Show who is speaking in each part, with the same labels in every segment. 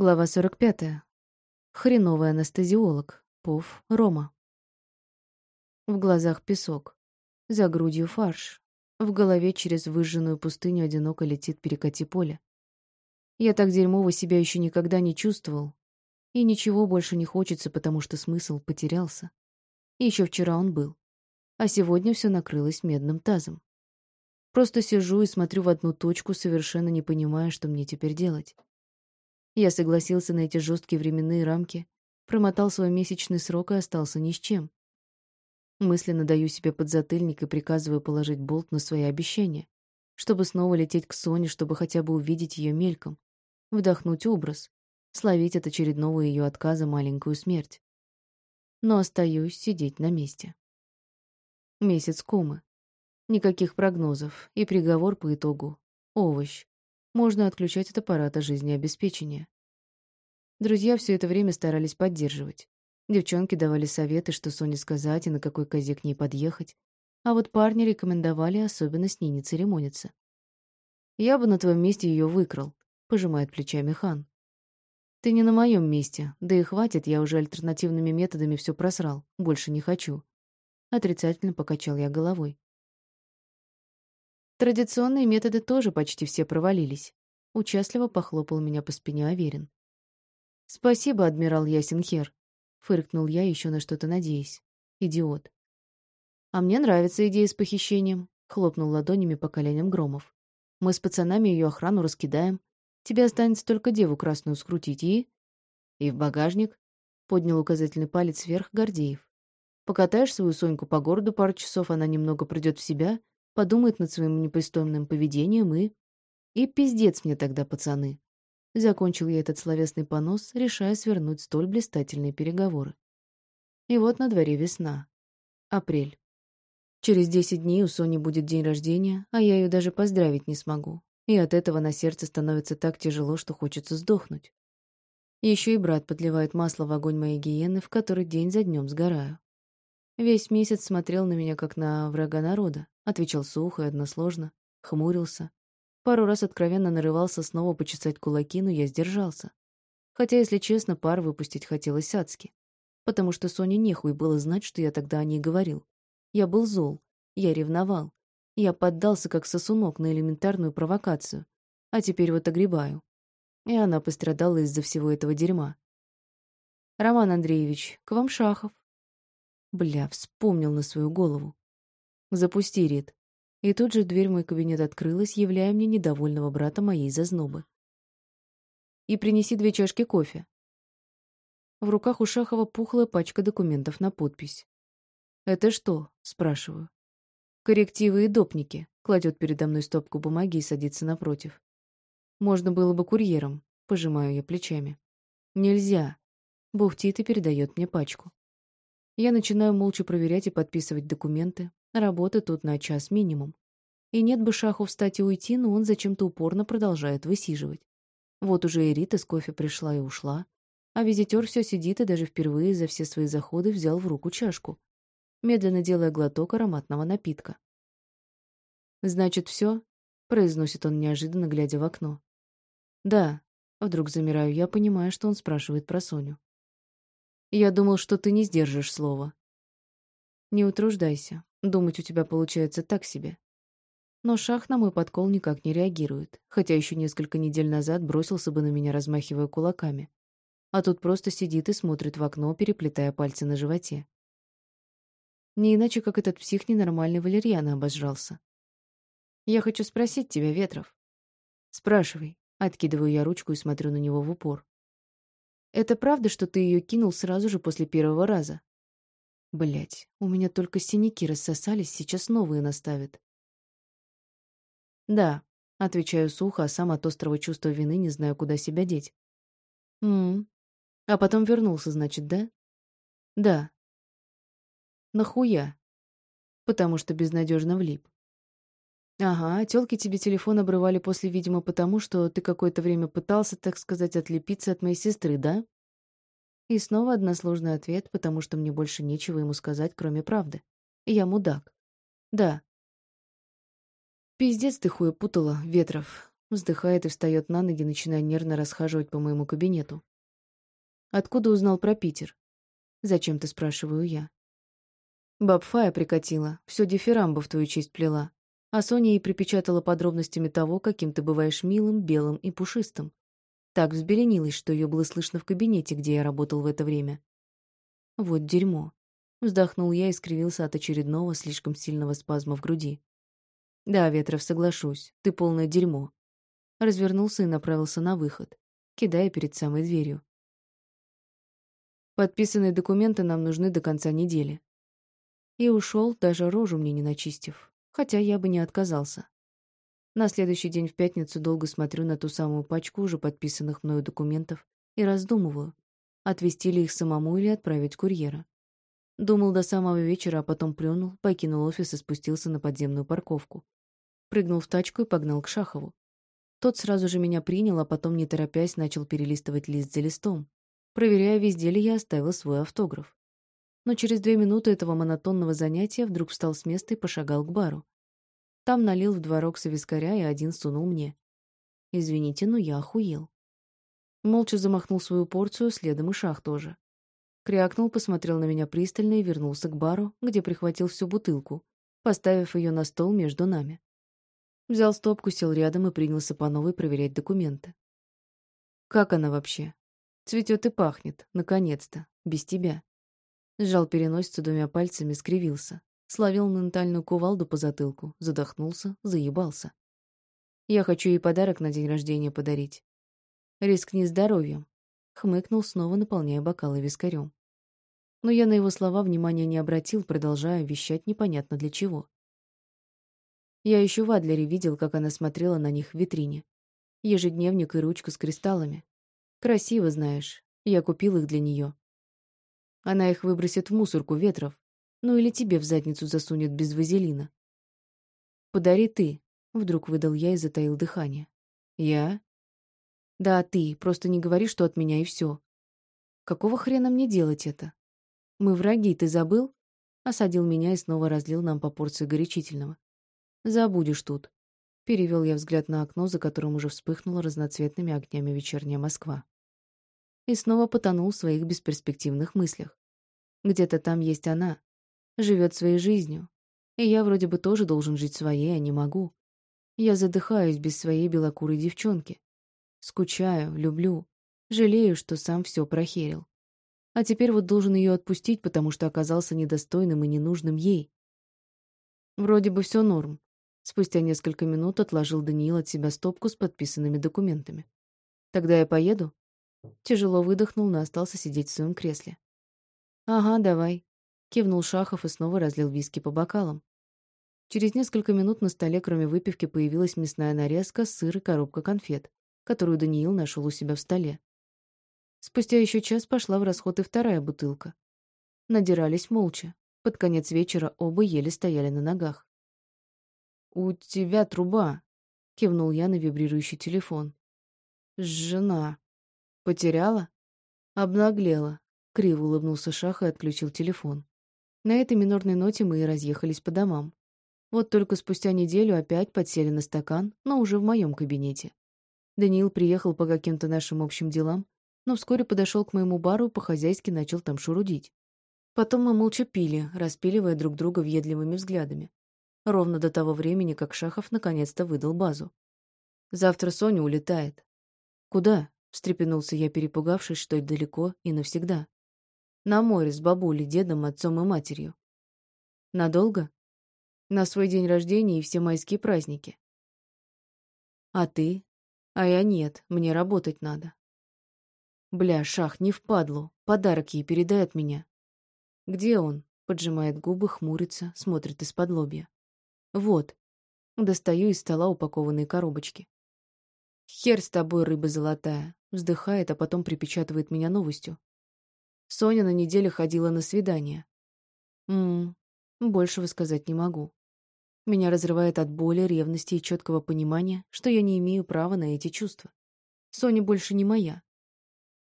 Speaker 1: Глава 45. Хреновый анестезиолог. Пов. Рома. В глазах песок. За грудью фарш. В голове через выжженную пустыню одиноко летит перекати поле. Я так дерьмово себя еще никогда не чувствовал. И ничего больше не хочется, потому что смысл потерялся. Еще вчера он был. А сегодня все накрылось медным тазом. Просто сижу и смотрю в одну точку, совершенно не понимая, что мне теперь делать. Я согласился на эти жесткие временные рамки, промотал свой месячный срок и остался ни с чем. Мысленно даю себе подзатыльник и приказываю положить болт на свои обещания, чтобы снова лететь к Соне, чтобы хотя бы увидеть ее мельком, вдохнуть образ, словить от очередного ее отказа маленькую смерть. Но остаюсь сидеть на месте. Месяц комы. Никаких прогнозов и приговор по итогу — овощ, можно отключать от аппарата жизнеобеспечения. Друзья все это время старались поддерживать. Девчонки давали советы, что Соне сказать и на какой козе к ней подъехать. А вот парни рекомендовали особенно с ней не церемониться. «Я бы на твоем месте ее выкрал», — пожимает плечами хан. «Ты не на моем месте, да и хватит, я уже альтернативными методами все просрал, больше не хочу». Отрицательно покачал я головой. Традиционные методы тоже почти все провалились. Участливо похлопал меня по спине Аверин. «Спасибо, адмирал Ясенхер», — фыркнул я, еще на что-то надеясь. «Идиот». «А мне нравится идея с похищением», — хлопнул ладонями по коленям Громов. «Мы с пацанами ее охрану раскидаем. Тебе останется только деву красную скрутить и...» «И в багажник», — поднял указательный палец вверх Гордеев. «Покатаешь свою Соньку по городу пару часов, она немного придет в себя, подумает над своим непристойным поведением и... И пиздец мне тогда, пацаны. Закончил я этот словесный понос, решая свернуть столь блистательные переговоры. И вот на дворе весна. Апрель. Через десять дней у Сони будет день рождения, а я ее даже поздравить не смогу. И от этого на сердце становится так тяжело, что хочется сдохнуть. Еще и брат подливает масло в огонь моей гиены, в который день за днем сгораю. Весь месяц смотрел на меня, как на врага народа, Отвечал сухо и односложно, хмурился. Пару раз откровенно нарывался снова почесать кулаки, но я сдержался. Хотя, если честно, пар выпустить хотелось адски. Потому что Соне нехуй было знать, что я тогда о ней говорил. Я был зол, я ревновал. Я поддался как сосунок на элементарную провокацию. А теперь вот огребаю. И она пострадала из-за всего этого дерьма. «Роман Андреевич, к вам Шахов». Бля, вспомнил на свою голову. «Запусти, Рит». И тут же дверь в мой кабинет открылась, являя мне недовольного брата моей зазнобы. «И принеси две чашки кофе». В руках у Шахова пухлая пачка документов на подпись. «Это что?» — спрашиваю. «Коррективы и допники», — кладет передо мной стопку бумаги и садится напротив. «Можно было бы курьером», — пожимаю я плечами. «Нельзя», — бухтит и передает мне пачку. Я начинаю молча проверять и подписывать документы, Работы тут на час минимум. И нет бы Шаху встать и уйти, но он зачем-то упорно продолжает высиживать. Вот уже и Рита с кофе пришла и ушла, а визитер все сидит и даже впервые за все свои заходы взял в руку чашку, медленно делая глоток ароматного напитка. «Значит, все?» — произносит он неожиданно, глядя в окно. «Да», — вдруг замираю я, понимая, что он спрашивает про Соню. «Я думал, что ты не сдержишь слова». «Не утруждайся. Думать у тебя получается так себе. Но Шах на мой подкол никак не реагирует, хотя еще несколько недель назад бросился бы на меня, размахивая кулаками. А тут просто сидит и смотрит в окно, переплетая пальцы на животе. Не иначе, как этот псих ненормальный валерьяна обожрался. «Я хочу спросить тебя, Ветров». «Спрашивай». Откидываю я ручку и смотрю на него в упор. «Это правда, что ты ее кинул сразу же после первого раза?» Блять, у меня только синяки рассосались, сейчас новые наставят. Да, отвечаю сухо, а сам от острого чувства вины не знаю, куда себя деть. М, А потом вернулся, значит, да? Да. Нахуя? Потому что безнадежно влип. Ага, тёлки тебе телефон обрывали после, видимо, потому что ты какое-то время пытался, так сказать, отлепиться от моей сестры, да? И снова односложный ответ, потому что мне больше нечего ему сказать, кроме правды. Я мудак. Да. Пиздец ты хуя путала, Ветров. Вздыхает и встает на ноги, начиная нервно расхаживать по моему кабинету. Откуда узнал про Питер? Зачем-то спрашиваю я. Баб Фая прикатила, все дифирамбо в твою честь плела. А Соня ей припечатала подробностями того, каким ты бываешь милым, белым и пушистым. Так взбеленилась, что ее было слышно в кабинете, где я работал в это время. Вот дерьмо. Вздохнул я и скривился от очередного слишком сильного спазма в груди. Да, Ветров, соглашусь, ты полное дерьмо. Развернулся и направился на выход, кидая перед самой дверью. Подписанные документы нам нужны до конца недели. И ушел, даже рожу мне не начистив, хотя я бы не отказался. На следующий день в пятницу долго смотрю на ту самую пачку уже подписанных мною документов и раздумываю, отвезти ли их самому или отправить курьера. Думал до самого вечера, а потом плюнул, покинул офис и спустился на подземную парковку. Прыгнул в тачку и погнал к Шахову. Тот сразу же меня принял, а потом, не торопясь, начал перелистывать лист за листом, проверяя, везде ли я оставил свой автограф. Но через две минуты этого монотонного занятия вдруг встал с места и пошагал к бару. Там налил в два рокса вискаря и один сунул мне. Извините, но я охуел. Молча замахнул свою порцию, следом и шах тоже. Крякнул, посмотрел на меня пристально и вернулся к бару, где прихватил всю бутылку, поставив ее на стол между нами. Взял стопку, сел рядом и принялся по новой проверять документы. Как она вообще? Цветет и пахнет, наконец-то, без тебя. Сжал переносицу двумя пальцами, скривился. Словил ментальную кувалду по затылку, задохнулся, заебался. Я хочу ей подарок на день рождения подарить. Рискни здоровьем. Хмыкнул, снова наполняя бокалы вискарем. Но я на его слова внимания не обратил, продолжая вещать непонятно для чего. Я еще в Адлере видел, как она смотрела на них в витрине. Ежедневник и ручка с кристаллами. Красиво, знаешь. Я купил их для нее. Она их выбросит в мусорку ветров. Ну или тебе в задницу засунет без вазелина. «Подари ты», — вдруг выдал я и затаил дыхание. «Я?» «Да, ты. Просто не говори, что от меня и все. Какого хрена мне делать это? Мы враги, ты забыл?» Осадил меня и снова разлил нам по порции горячительного. «Забудешь тут. Перевел я взгляд на окно, за которым уже вспыхнула разноцветными огнями вечерняя Москва. И снова потонул в своих бесперспективных мыслях. Где-то там есть она. Живет своей жизнью. И я вроде бы тоже должен жить своей, а не могу. Я задыхаюсь без своей белокурой девчонки. Скучаю, люблю. Жалею, что сам все прохерил. А теперь вот должен ее отпустить, потому что оказался недостойным и ненужным ей. Вроде бы все норм. Спустя несколько минут отложил Даниил от себя стопку с подписанными документами. «Тогда я поеду?» Тяжело выдохнул, но остался сидеть в своем кресле. «Ага, давай», — кивнул Шахов и снова разлил виски по бокалам. Через несколько минут на столе, кроме выпивки, появилась мясная нарезка, сыр и коробка конфет, которую Даниил нашел у себя в столе. Спустя еще час пошла в расход и вторая бутылка. Надирались молча. Под конец вечера оба еле стояли на ногах. «У тебя труба», — кивнул я на вибрирующий телефон. «Жена. Потеряла?» «Обнаглела», — криво улыбнулся Шах и отключил телефон. На этой минорной ноте мы и разъехались по домам. Вот только спустя неделю опять подсели на стакан, но уже в моем кабинете. Даниил приехал по каким-то нашим общим делам, но вскоре подошел к моему бару и по-хозяйски начал там шурудить. Потом мы молча пили, распиливая друг друга въедливыми взглядами ровно до того времени, как Шахов наконец-то выдал базу. «Завтра Соня улетает». «Куда?» — встрепенулся я, перепугавшись, что далеко и навсегда. «На море с бабулей, дедом, отцом и матерью». «Надолго?» «На свой день рождения и все майские праздники». «А ты?» «А я нет, мне работать надо». «Бля, Шах, не впадлу, подарок ей передай от меня». «Где он?» — поджимает губы, хмурится, смотрит из-под лобья. Вот. Достаю из стола упакованные коробочки. Хер с тобой, рыба золотая. Вздыхает, а потом припечатывает меня новостью. Соня на неделе ходила на свидание. Ммм, большего сказать не могу. Меня разрывает от боли, ревности и четкого понимания, что я не имею права на эти чувства. Соня больше не моя.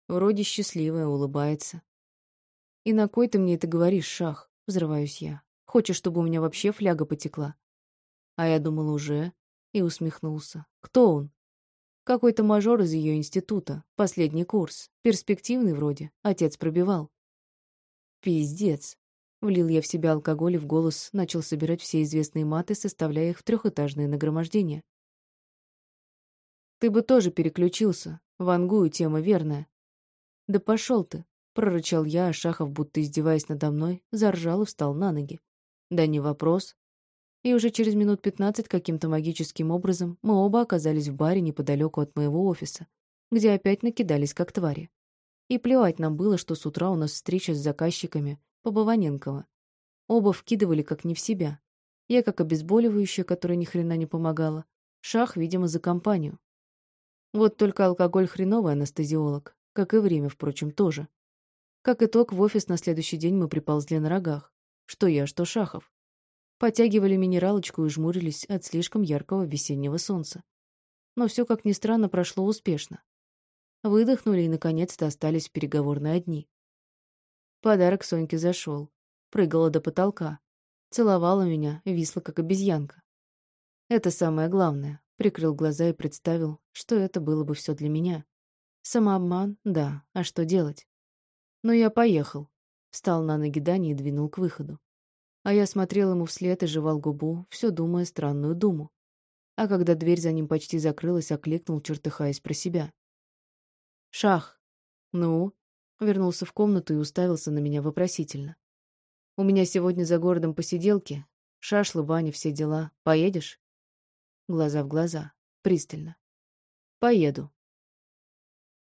Speaker 1: Вроде счастливая, улыбается. «И на кой ты мне это говоришь, Шах?» — взрываюсь я. «Хочешь, чтобы у меня вообще фляга потекла?» А я думал уже. И усмехнулся. Кто он? Какой-то мажор из ее института. Последний курс. Перспективный вроде. Отец пробивал. Пиздец. Влил я в себя алкоголь и в голос начал собирать все известные маты, составляя их в трехэтажное нагромождение. Ты бы тоже переключился. Вангую тема верная. Да пошел ты, прорычал я, а Шахов, будто издеваясь надо мной, заржал и встал на ноги. Да не вопрос. И уже через минут пятнадцать каким-то магическим образом мы оба оказались в баре неподалеку от моего офиса, где опять накидались как твари. И плевать нам было, что с утра у нас встреча с заказчиками по Баваненково. Оба вкидывали как не в себя. Я как обезболивающее, которое ни хрена не помогало. Шах, видимо, за компанию. Вот только алкоголь хреновый анестезиолог, как и время, впрочем, тоже. Как итог, в офис на следующий день мы приползли на рогах. Что я, что Шахов. Потягивали минералочку и жмурились от слишком яркого весеннего солнца. Но все, как ни странно, прошло успешно. Выдохнули и, наконец-то, остались в переговорной одни. Подарок Соньке зашел. Прыгала до потолка. Целовала меня, висла, как обезьянка. Это самое главное. Прикрыл глаза и представил, что это было бы все для меня. Самообман, да, а что делать? Но я поехал. Встал на ноги Дани и двинул к выходу. А я смотрел ему вслед и жевал губу, все думая странную думу. А когда дверь за ним почти закрылась, окликнул, чертыхаясь про себя. «Шах!» «Ну?» Вернулся в комнату и уставился на меня вопросительно. «У меня сегодня за городом посиделки. Шашлы, баня, все дела. Поедешь?» Глаза в глаза. Пристально. «Поеду»,